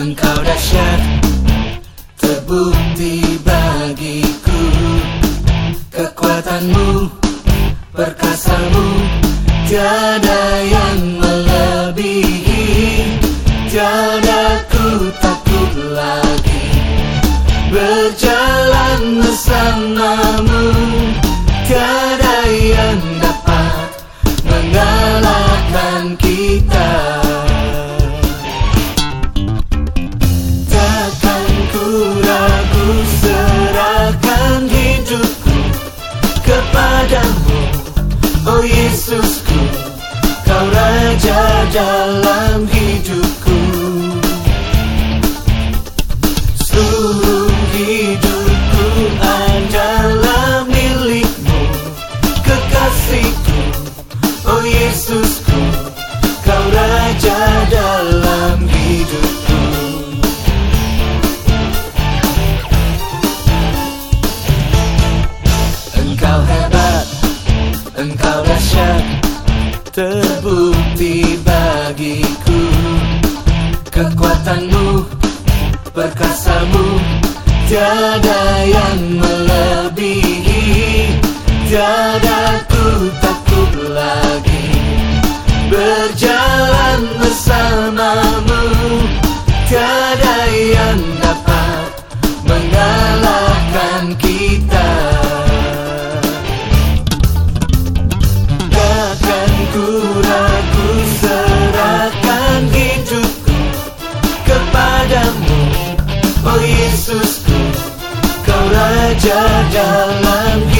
Engkau dahsyat Terbukti bagiku Kekuatanmu, perkasamu Tiada yang melebihi Tiada ku takut lagi. Berjalan bersamamu Tiada yang dapat mengalahkan kita. Takkan ku ragu serahkan hidupku kepadamu Yesusku Kau Raja dalam hidupku. Seluruh hidupku adalah milikmu Kekasihku. Oh Yesusku Terbukti bagiku. Kekuatanmu, perkasamu Tiada yang melebihi Oh Yesusku Kau Raja dalam hidup